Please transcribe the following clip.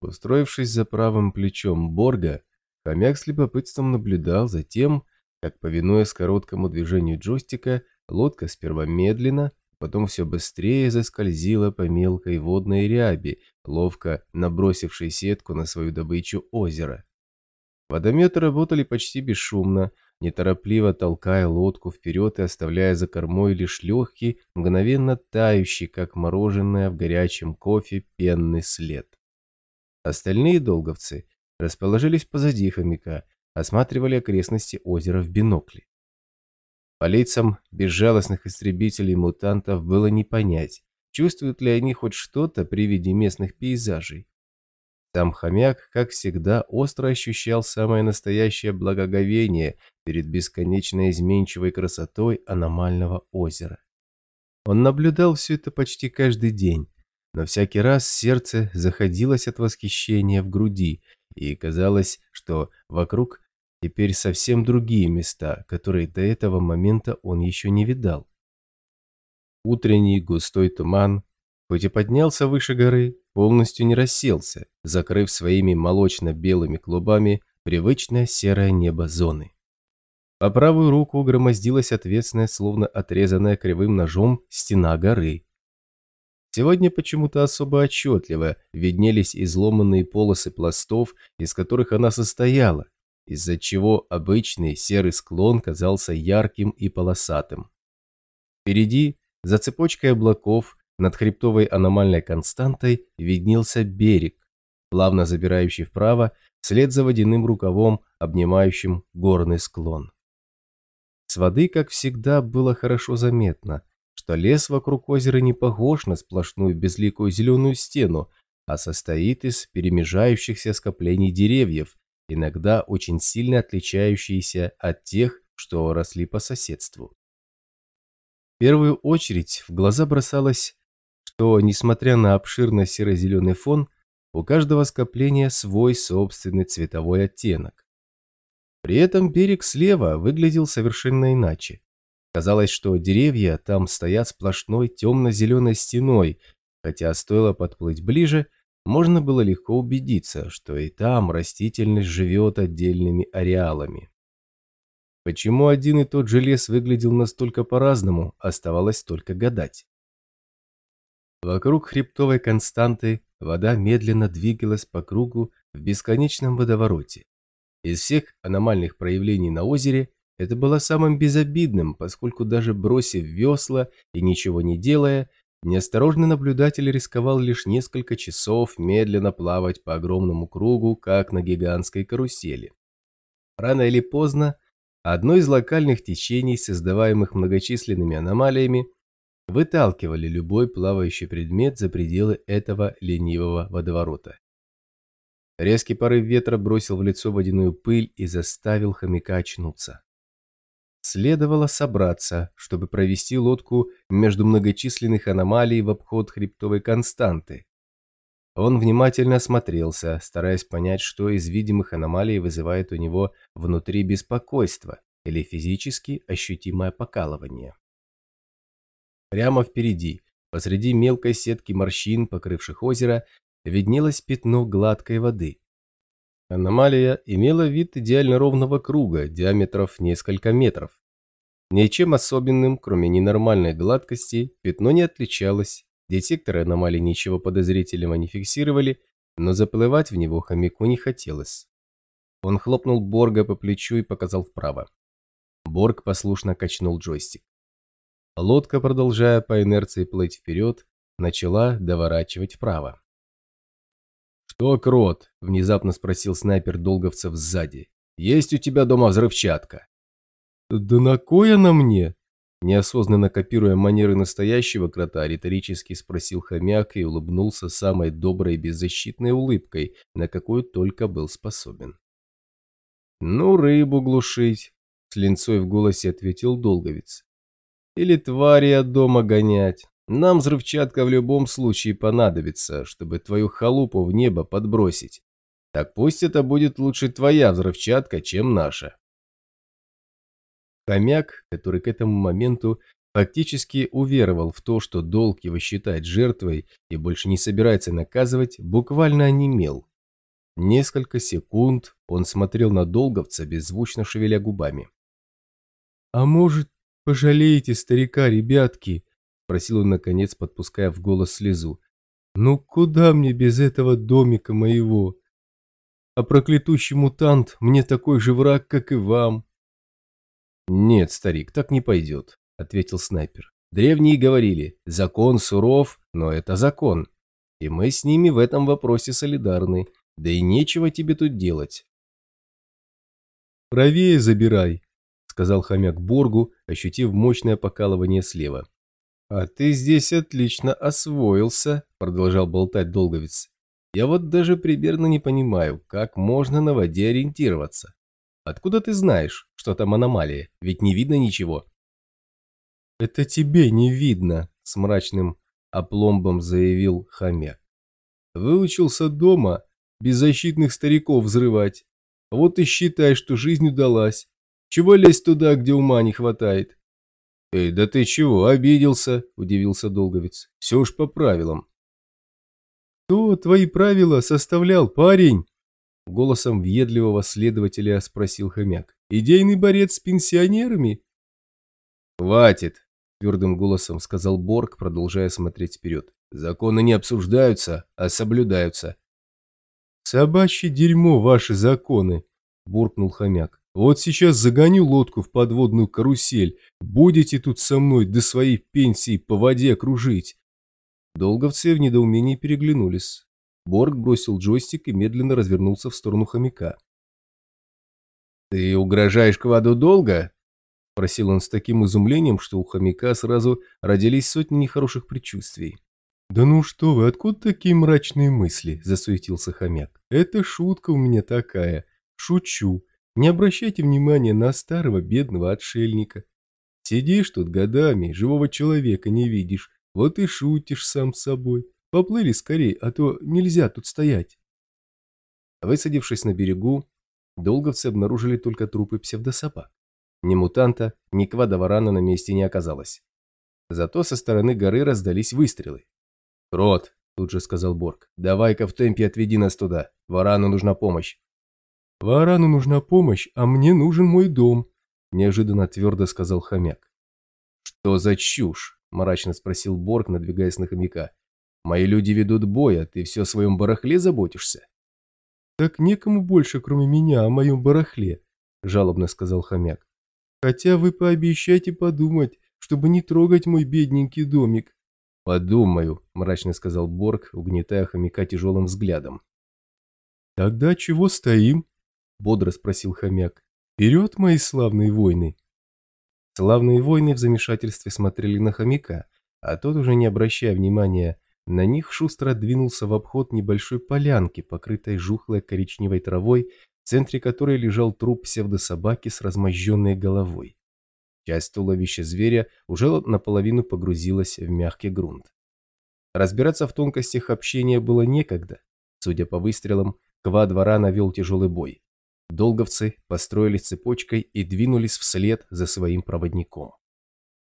Устроившись за правым плечом Борга, хомяк с любопытством наблюдал за тем, как, повинуясь короткому движению джойстика, лодка сперва медленно, потом все быстрее заскользила по мелкой водной ряби, ловко набросившей сетку на свою добычу озера. Водометы работали почти бесшумно, неторопливо толкая лодку вперед и оставляя за кормой лишь легкий, мгновенно тающий, как мороженое в горячем кофе, пенный след. Остальные долговцы расположились позади хомяка, осматривали окрестности озера в бинокле. По лицам безжалостных истребителей-мутантов было не понять, чувствуют ли они хоть что-то при виде местных пейзажей. Сам хомяк, как всегда, остро ощущал самое настоящее благоговение перед бесконечно изменчивой красотой аномального озера. Он наблюдал все это почти каждый день, но всякий раз сердце заходилось от восхищения в груди, и казалось, что вокруг теперь совсем другие места, которые до этого момента он еще не видал. Утренний густой туман, хоть и поднялся выше горы, полностью не расселся, закрыв своими молочно-белыми клубами привычное серое небо зоны. По правую руку громоздилась ответственная, словно отрезанная кривым ножом, стена горы. Сегодня почему-то особо отчетливо виднелись изломанные полосы пластов, из которых она состояла, из-за чего обычный серый склон казался ярким и полосатым. Впереди, за цепочкой облаков, над хребтовой аномальной константой виднелся берег, плавно забирающий вправо, вслед за водяным рукавом, обнимающим горный склон. С воды, как всегда, было хорошо заметно, что лес вокруг озера не похож на сплошную безликую зеленую стену, а состоит из перемежающихся скоплений деревьев, иногда очень сильно отличающиеся от тех, что росли по соседству. В первую очередь в глаза бросалось, что, несмотря на обширно серо-зеленый фон, у каждого скопления свой собственный цветовой оттенок. При этом берег слева выглядел совершенно иначе. Казалось, что деревья там стоят сплошной темно-зеленой стеной, хотя стоило подплыть ближе, можно было легко убедиться, что и там растительность живет отдельными ареалами. Почему один и тот же лес выглядел настолько по-разному, оставалось только гадать. Вокруг хребтовой константы вода медленно двигалась по кругу в бесконечном водовороте. Из всех аномальных проявлений на озере это было самым безобидным, поскольку даже бросив весла и ничего не делая, Неосторожный наблюдатель рисковал лишь несколько часов медленно плавать по огромному кругу, как на гигантской карусели. Рано или поздно одно из локальных течений, создаваемых многочисленными аномалиями, выталкивали любой плавающий предмет за пределы этого ленивого водоворота. Резкий порыв ветра бросил в лицо водяную пыль и заставил хомяка очнуться. Следовало собраться, чтобы провести лодку между многочисленных аномалий в обход хребтовой константы. Он внимательно осмотрелся, стараясь понять, что из видимых аномалий вызывает у него внутри беспокойство или физически ощутимое покалывание. Прямо впереди, посреди мелкой сетки морщин, покрывших озеро, виднелось пятно гладкой воды. Аномалия имела вид идеально ровного круга, диаметров несколько метров. Ничем особенным, кроме ненормальной гладкости, пятно не отличалось, детекторы аномалий ничего подозрительного не фиксировали, но заплывать в него хомяку не хотелось. Он хлопнул Борга по плечу и показал вправо. Борг послушно качнул джойстик. Лодка, продолжая по инерции плыть вперед, начала доворачивать вправо. «Что, Крот?» – внезапно спросил снайпер Долговцев сзади. «Есть у тебя дома взрывчатка?» «Да на кой она мне?» Неосознанно копируя манеры настоящего крота, риторически спросил хомяк и улыбнулся самой доброй беззащитной улыбкой, на какую только был способен. «Ну, рыбу глушить», — с линцой в голосе ответил Долговец. «Или твари от дома гонять. Нам взрывчатка в любом случае понадобится, чтобы твою халупу в небо подбросить. Так пусть это будет лучше твоя взрывчатка, чем наша». Хомяк, который к этому моменту фактически уверовал в то, что долг его считать жертвой и больше не собирается наказывать, буквально онемел. Несколько секунд он смотрел на долговца, беззвучно шевеля губами. «А может, пожалеете старика, ребятки?» – просил он, наконец, подпуская в голос слезу. «Ну куда мне без этого домика моего? А проклятущий мутант мне такой же враг, как и вам». «Нет, старик, так не пойдет», – ответил снайпер. «Древние говорили, закон суров, но это закон. И мы с ними в этом вопросе солидарны. Да и нечего тебе тут делать. «Правее забирай», — сказал хомяк Боргу, ощутив мощное покалывание слева. «А ты здесь отлично освоился», — продолжал болтать Долговец. «Я вот даже примерно не понимаю, как можно на воде ориентироваться. Откуда ты знаешь, что там аномалия? Ведь не видно ничего». «Это тебе не видно», — с мрачным опломбом заявил хомяк. «Выучился дома беззащитных стариков взрывать. Вот и считай, что жизнь удалась. Чего лезть туда, где ума не хватает? Эй, да ты чего, обиделся, удивился Долговец. Все уж по правилам. Кто твои правила составлял, парень? Голосом въедливого следователя спросил хомяк. Идейный борец с пенсионерами? Хватит, твердым голосом сказал Борг, продолжая смотреть вперед. Законы не обсуждаются, а соблюдаются. «Собачье дерьмо, ваши законы!» – буркнул хомяк. «Вот сейчас загоню лодку в подводную карусель. Будете тут со мной до своей пенсии по воде кружить!» Долговцы в недоумении переглянулись. Борг бросил джойстик и медленно развернулся в сторону хомяка. «Ты угрожаешь Кваду долго?» – просил он с таким изумлением, что у хомяка сразу родились сотни нехороших предчувствий. «Да ну что вы, откуда такие мрачные мысли?» – засуетился хомяк. «Это шутка у меня такая. Шучу. Не обращайте внимания на старого бедного отшельника. Сидишь тут годами, живого человека не видишь, вот и шутишь сам с собой. Поплыли скорее, а то нельзя тут стоять». Высадившись на берегу, долговцы обнаружили только трупы псевдособак. Ни мутанта, ни квадоварана на месте не оказалось. Зато со стороны горы раздались выстрелы. «Рот», – тут же сказал Борг, – «давай-ка в темпе отведи нас туда. Варану нужна помощь». «Варану нужна помощь, а мне нужен мой дом», – неожиданно твердо сказал хомяк. «Что за чушь?» – мрачно спросил Борг, надвигаясь на хомяка. «Мои люди ведут бой, а ты все о своем барахле заботишься?» «Так некому больше, кроме меня, о моем барахле», – жалобно сказал хомяк. «Хотя вы пообещайте подумать, чтобы не трогать мой бедненький домик. «Подумаю», – мрачно сказал Борг, угнетая хомяка тяжелым взглядом. «Тогда чего стоим?» – бодро спросил хомяк. «Вперед, мои славные войны!» Славные войны в замешательстве смотрели на хомяка, а тот, уже не обращая внимания на них, шустро двинулся в обход небольшой полянки, покрытой жухлой коричневой травой, в центре которой лежал труп псевдособаки с размозженной головой. Часть туловища зверя уже наполовину погрузилась в мягкий грунт. Разбираться в тонкостях общения было некогда. Судя по выстрелам, Ква двора навел тяжелый бой. Долговцы построились цепочкой и двинулись вслед за своим проводником.